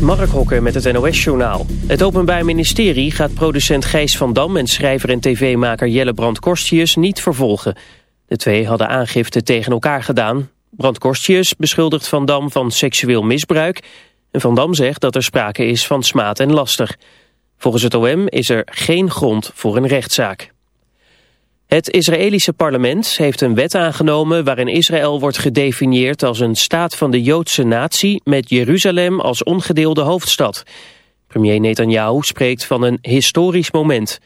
Mark Hokker met het NOS-journaal. Het Openbaar Ministerie gaat producent Gijs van Dam... en schrijver en tv-maker Jelle Brand niet vervolgen. De twee hadden aangifte tegen elkaar gedaan. Brand beschuldigt Van Dam van seksueel misbruik... en Van Dam zegt dat er sprake is van smaad en laster. Volgens het OM is er geen grond voor een rechtszaak. Het Israëlische parlement heeft een wet aangenomen waarin Israël wordt gedefinieerd als een staat van de Joodse natie met Jeruzalem als ongedeelde hoofdstad. Premier Netanyahu spreekt van een historisch moment.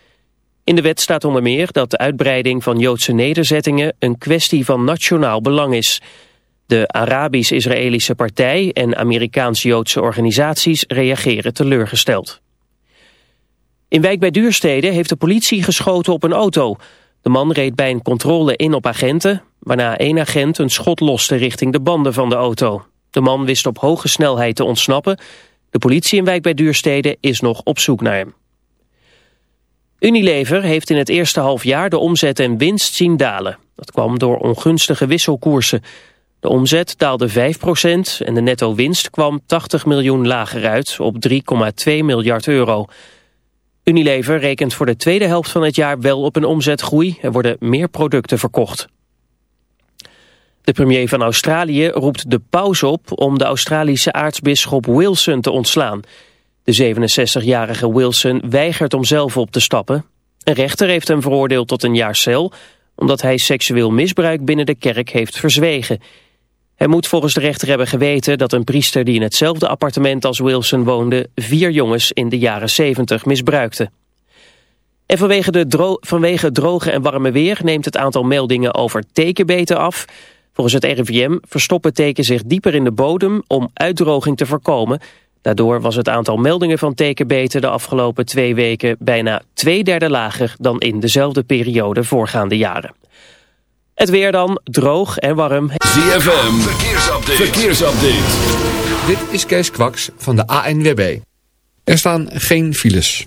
In de wet staat onder meer dat de uitbreiding van Joodse nederzettingen een kwestie van nationaal belang is. De Arabisch-Israëlische partij en Amerikaans-Joodse organisaties reageren teleurgesteld. In wijk bij Duurstede heeft de politie geschoten op een auto... De man reed bij een controle in op agenten, waarna één agent een schot loste richting de banden van de auto. De man wist op hoge snelheid te ontsnappen. De politie in Wijk bij Duurstede is nog op zoek naar hem. Unilever heeft in het eerste halfjaar de omzet en winst zien dalen. Dat kwam door ongunstige wisselkoersen. De omzet daalde 5% en de netto winst kwam 80 miljoen lager uit op 3,2 miljard euro. Unilever rekent voor de tweede helft van het jaar wel op een omzetgroei. Er worden meer producten verkocht. De premier van Australië roept de paus op om de Australische aartsbisschop Wilson te ontslaan. De 67-jarige Wilson weigert om zelf op te stappen. Een rechter heeft hem veroordeeld tot een jaar cel... omdat hij seksueel misbruik binnen de kerk heeft verzwegen. Hij moet volgens de rechter hebben geweten dat een priester die in hetzelfde appartement als Wilson woonde vier jongens in de jaren 70 misbruikte. En vanwege, de vanwege droge en warme weer neemt het aantal meldingen over tekenbeten af. Volgens het RIVM verstoppen teken zich dieper in de bodem om uitdroging te voorkomen. Daardoor was het aantal meldingen van tekenbeten de afgelopen twee weken bijna twee derde lager dan in dezelfde periode voorgaande jaren. Het weer dan, droog en warm. ZFM, verkeersupdate. verkeersupdate. Dit is Kees Kwaks van de ANWB. Er staan geen files.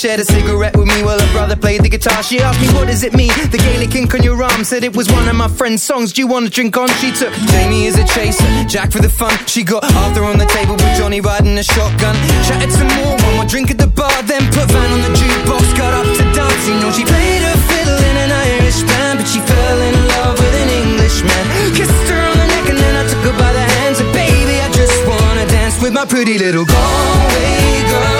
Shared a cigarette with me while her brother played the guitar. She asked me, what does it mean? The Gaelic ink on your arm Said it was one of my friend's songs. Do you wanna drink on? She took Jamie as a chaser Jack for the fun. She got Arthur on the table with Johnny riding a shotgun. Chatted some more, one more drink at the bar Then put Van on the jukebox Got up to dance. You know she played a fiddle in an Irish band But she fell in love with an Englishman. Kissed her on the neck and then I took her by the hands And baby I just wanna dance with my pretty little Galway girl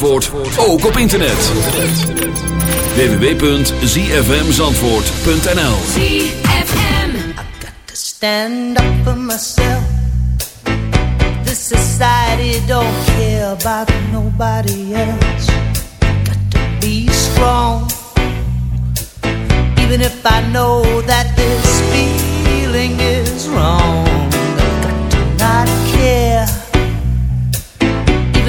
Zandvoort, ook op internet. www.zfmzandvoort.nl ZFM. to stand up for myself. This society don't care about nobody else. Got to be strong, even if I know that this feeling is wrong.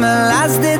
my last day.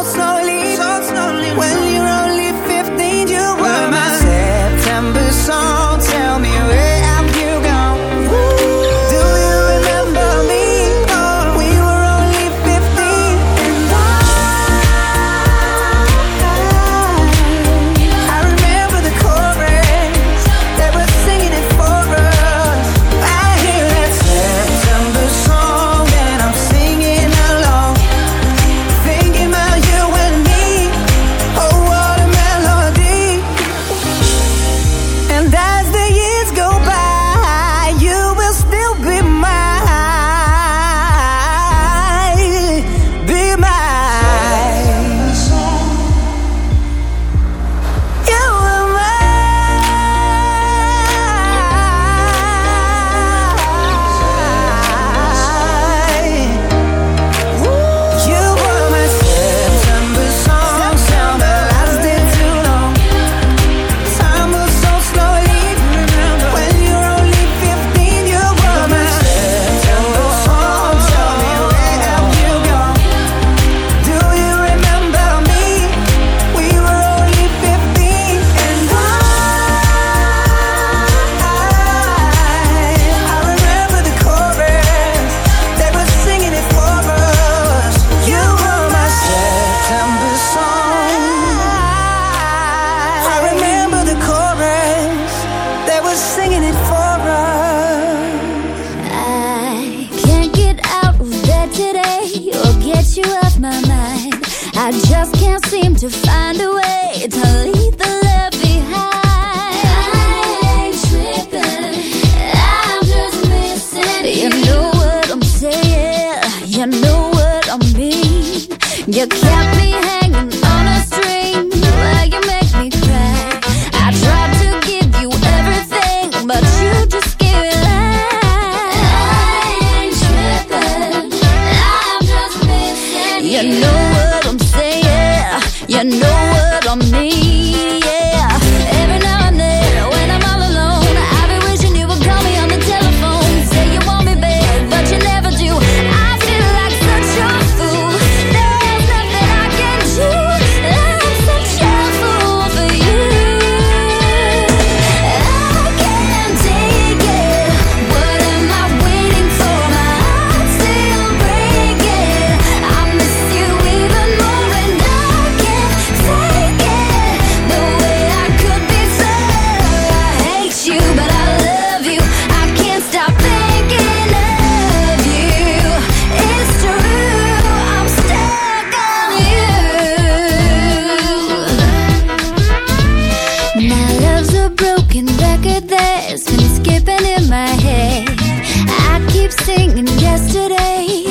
singing yesterday.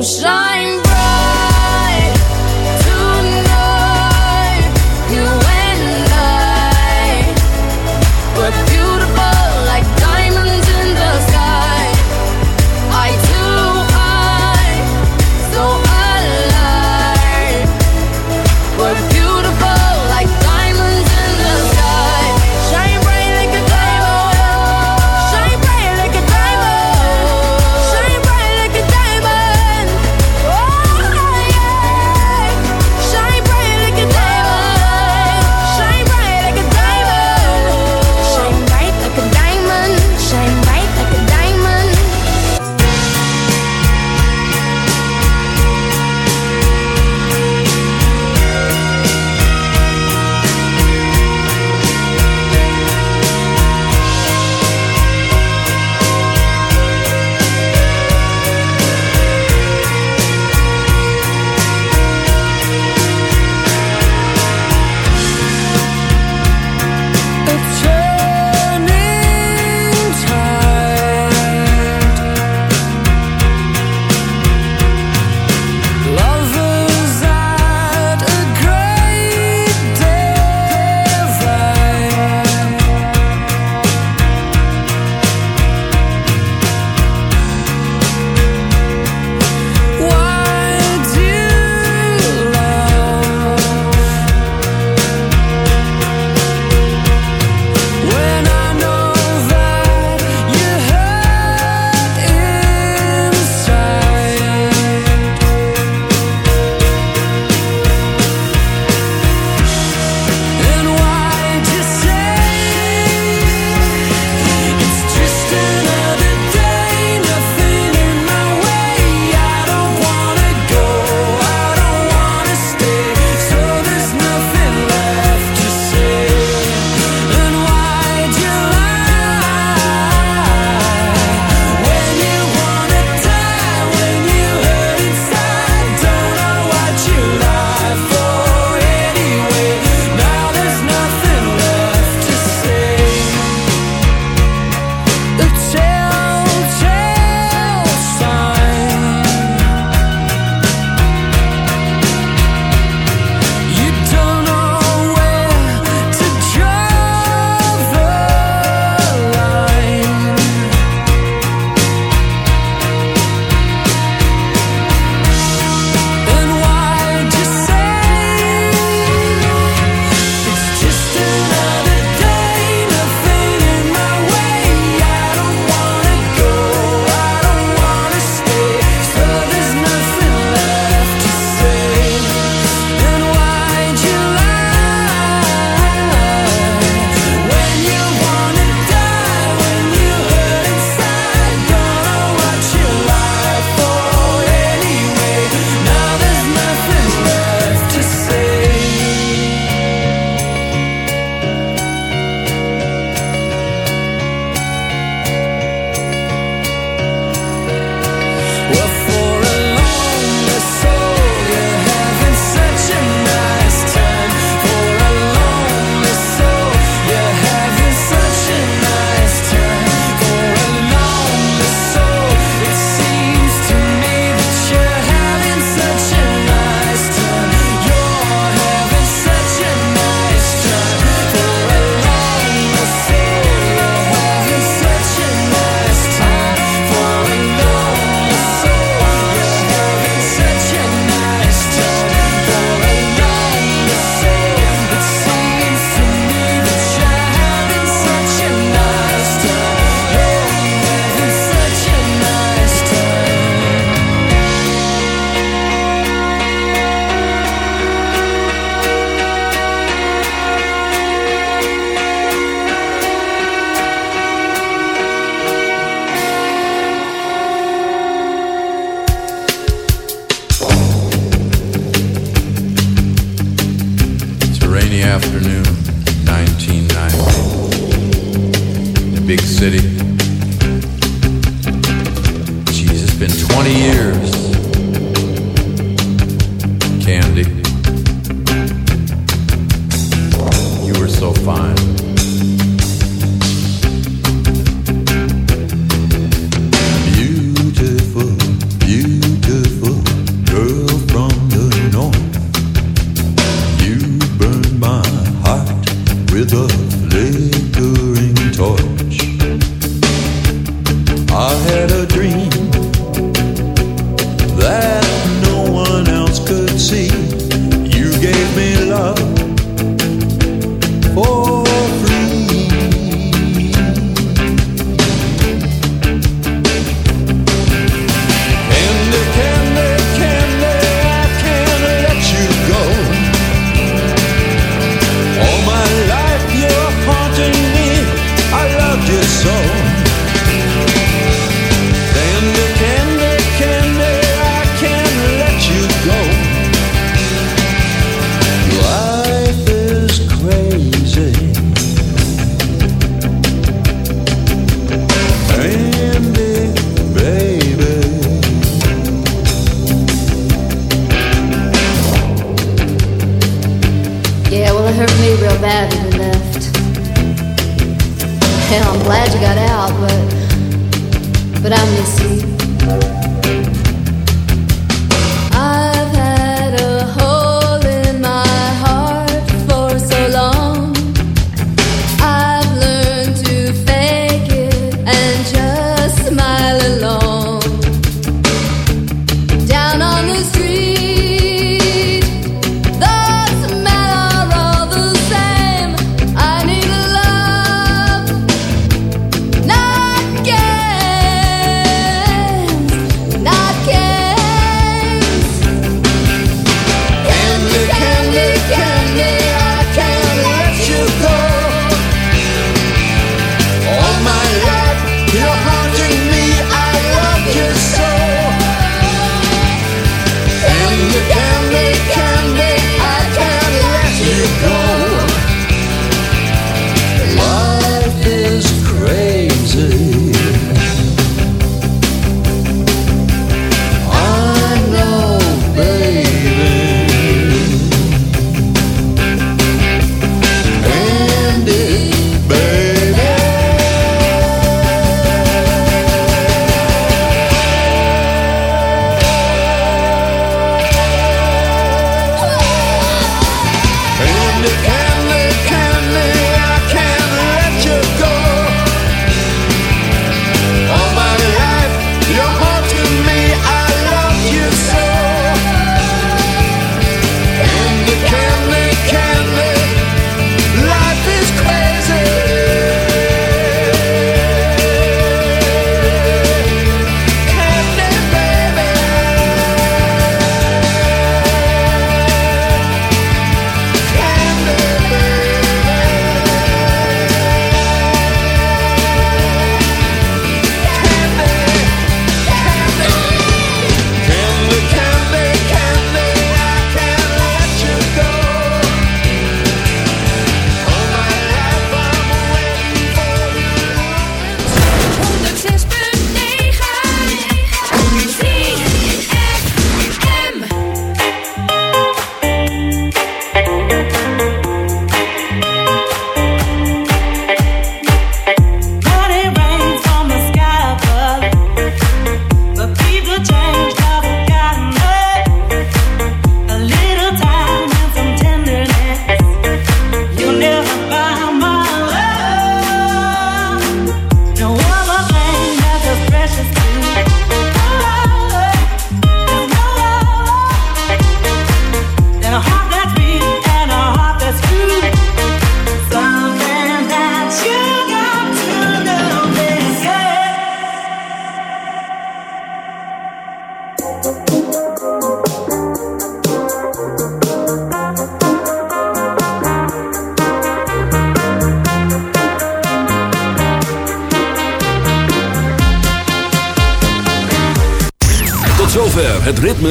So